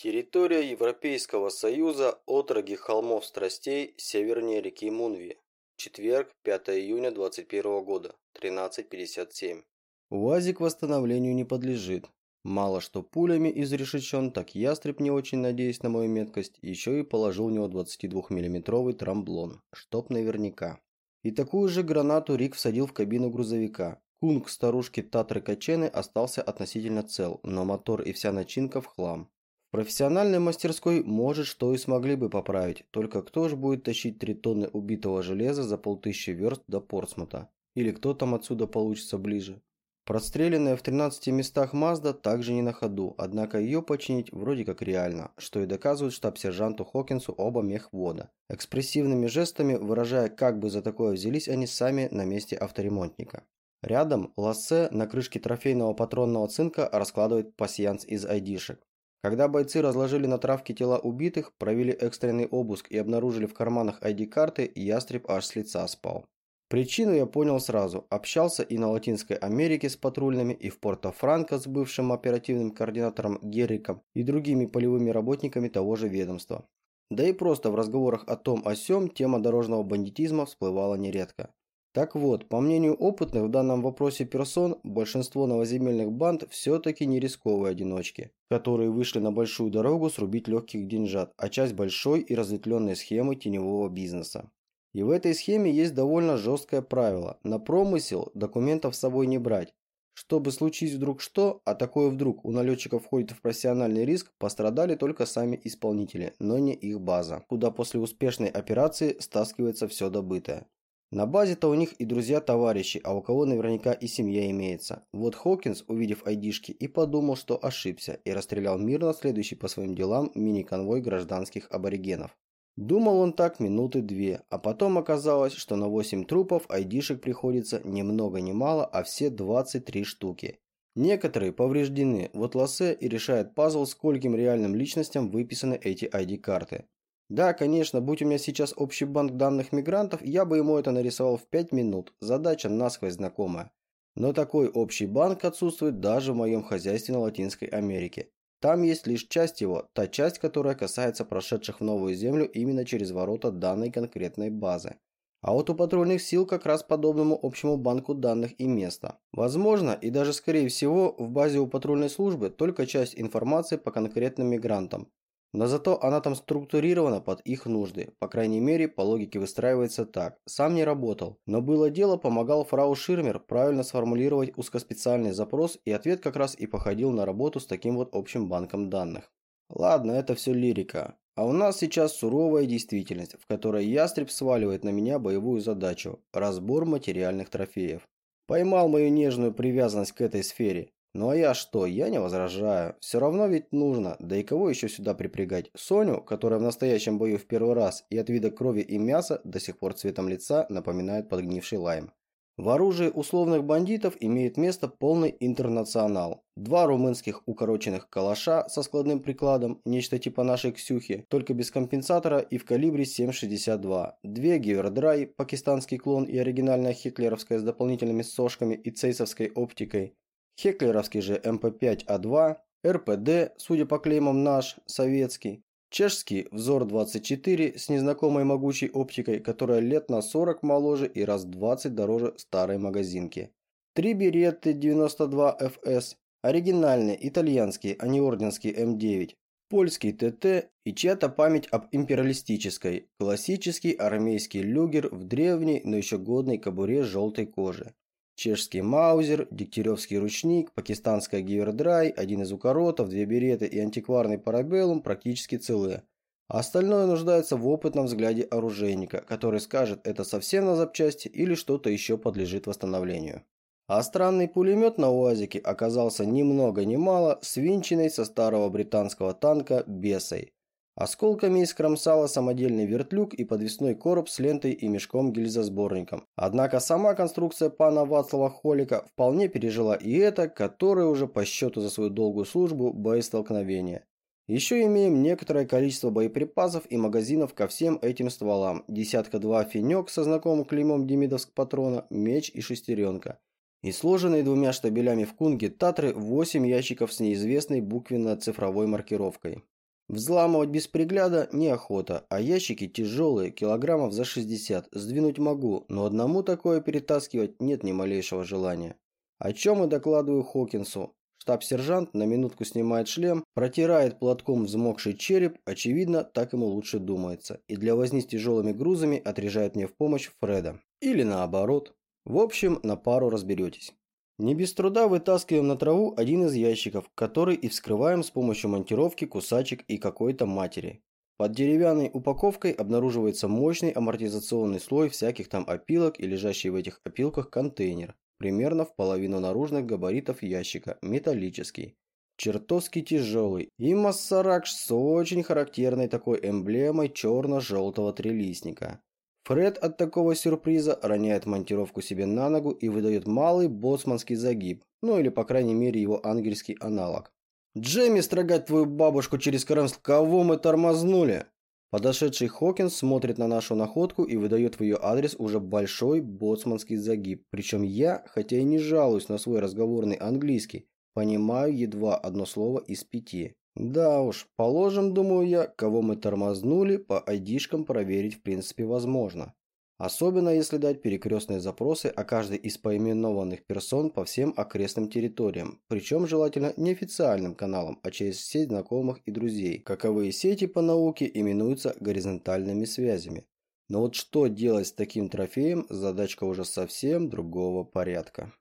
Территория Европейского Союза, отроги холмов страстей, севернее реки Мунви. Четверг, 5 июня 2021 года, 13.57. УАЗик восстановлению не подлежит. Мало что пулями изрешечен, так ястреб, не очень надеясь на мою меткость, еще и положил в него 22-миллиметровый трамблон, чтоб наверняка. И такую же гранату Рик всадил в кабину грузовика. Кунг старушки Татры Качены остался относительно цел, но мотор и вся начинка в хлам. Профессиональной мастерской, может, что и смогли бы поправить, только кто ж будет тащить три тонны убитого железа за полтысячи верст до Портсмута? Или кто там отсюда получится ближе? Простреленная в 13 местах Мазда также не на ходу, однако ее починить вроде как реально, что и доказывает штаб-сержанту Хокинсу оба мехвода, экспрессивными жестами выражая, как бы за такое взялись они сами на месте авторемонтника. Рядом Лассе на крышке трофейного патронного цинка раскладывает пасьянс из айдишек. Когда бойцы разложили на травке тела убитых, провели экстренный обыск и обнаружили в карманах ID-карты, ястреб аж с лица спал. Причину я понял сразу. Общался и на Латинской Америке с патрульными, и в Порто-Франко с бывшим оперативным координатором Герриком и другими полевыми работниками того же ведомства. Да и просто в разговорах о том о сём тема дорожного бандитизма всплывала нередко. Так вот, по мнению опытных в данном вопросе персон, большинство новоземельных банд все-таки не рисковые одиночки, которые вышли на большую дорогу срубить легких деньжат, а часть большой и разветвленной схемы теневого бизнеса. И в этой схеме есть довольно жесткое правило – на промысел документов с собой не брать. Чтобы случись вдруг что, а такое вдруг у налетчиков входит в профессиональный риск, пострадали только сами исполнители, но не их база, куда после успешной операции стаскивается все добытое. На базе-то у них и друзья-товарищи, а у кого наверняка и семья имеется. Вот Хокинс, увидев айдишки, и подумал, что ошибся, и расстрелял мирно следующий по своим делам мини-конвой гражданских аборигенов. Думал он так минуты две, а потом оказалось, что на 8 трупов айдишек приходится ни много ни мало, а все 23 штуки. Некоторые повреждены, вот Лассе и решает пазл, скольким реальным личностям выписаны эти ID-карты. Да, конечно, будь у меня сейчас общий банк данных мигрантов, я бы ему это нарисовал в 5 минут. Задача насквозь знакомая. Но такой общий банк отсутствует даже в моем хозяйстве на Латинской Америке. Там есть лишь часть его, та часть, которая касается прошедших в новую землю именно через ворота данной конкретной базы. А вот у патрульных сил как раз подобному общему банку данных и место. Возможно, и даже скорее всего, в базе у патрульной службы только часть информации по конкретным мигрантам, но зато она там структурирована под их нужды. По крайней мере, по логике выстраивается так. Сам не работал, но было дело, помогал фрау Ширмер правильно сформулировать узкоспециальный запрос, и ответ как раз и походил на работу с таким вот общим банком данных. Ладно, это все лирика. А у нас сейчас суровая действительность, в которой ястреб сваливает на меня боевую задачу – разбор материальных трофеев. Поймал мою нежную привязанность к этой сфере ну а я что, я не возражаю. Все равно ведь нужно. Да и кого еще сюда припрягать? Соню, которая в настоящем бою в первый раз и от вида крови и мяса до сих пор цветом лица напоминает подгнивший лайм. В оружии условных бандитов имеет место полный интернационал. Два румынских укороченных калаша со складным прикладом, нечто типа нашей Ксюхи, только без компенсатора и в калибре 7,62. Две Гивердрай, пакистанский клон и оригинальная хитлеровская с дополнительными сошками и цейсовской оптикой, Хеклеровский же МП5А2, РПД, судя по клеймам наш, советский, чешский Взор-24 с незнакомой могучей оптикой, которая лет на 40 моложе и раз 20 дороже старой магазинки. Три беретты 92FS, оригинальные итальянские, а не орденский М9, польский ТТ и чья-то память об империалистической, классический армейский люгер в древней, но еще годной кобуре желтой кожи чешский маузер, дегтяревский ручник, пакистанская гивердрай, один из укоротов, две береты и антикварный парабеллум практически целые. А остальное нуждается в опытном взгляде оружейника, который скажет, это совсем на запчасти или что-то еще подлежит восстановлению. А странный пулемет на УАЗике оказался ни много ни мало свинченный со старого британского танка «Бесой», Осколками искромсала самодельный вертлюг и подвесной короб с лентой и мешком гильзосборником. Однако сама конструкция пана Вацлава Холика вполне пережила и это, которое уже по счету за свою долгую службу боестолкновение. Еще имеем некоторое количество боеприпасов и магазинов ко всем этим стволам. Десятка-два финек со знакомым клеймом Демидовск патрона, меч и шестеренка. И сложенные двумя штабелями в кунге Татры 8 ящиков с неизвестной буквенно-цифровой маркировкой. Взламывать без пригляда неохота, а ящики тяжелые, килограммов за 60, сдвинуть могу, но одному такое перетаскивать нет ни малейшего желания. О чем и докладываю Хокинсу. Штаб-сержант на минутку снимает шлем, протирает платком взмокший череп, очевидно, так ему лучше думается, и для возни с тяжелыми грузами отряжает мне в помощь Фреда. Или наоборот. В общем, на пару разберетесь. Не без труда вытаскиваем на траву один из ящиков, который и вскрываем с помощью монтировки кусачек и какой-то матери. Под деревянной упаковкой обнаруживается мощный амортизационный слой всяких там опилок и лежащий в этих опилках контейнер, примерно в половину наружных габаритов ящика, металлический. Чертовски тяжелый и массарак с очень характерной такой эмблемой черно-желтого трелистника. Фред от такого сюрприза роняет монтировку себе на ногу и выдает малый боцманский загиб, ну или по крайней мере его ангельский аналог. «Джемми строгать твою бабушку через Крымск, кого мы тормознули?» Подошедший Хокинс смотрит на нашу находку и выдает в ее адрес уже большой боцманский загиб. Причем я, хотя и не жалуюсь на свой разговорный английский, понимаю едва одно слово из пяти. Да уж, положим, думаю я, кого мы тормознули, по айдишкам проверить в принципе возможно. Особенно если дать перекрестные запросы о каждой из поименованных персон по всем окрестным территориям, причем желательно не официальным каналом, а через сеть знакомых и друзей. Каковые сети по науке именуются горизонтальными связями. Но вот что делать с таким трофеем, задачка уже совсем другого порядка.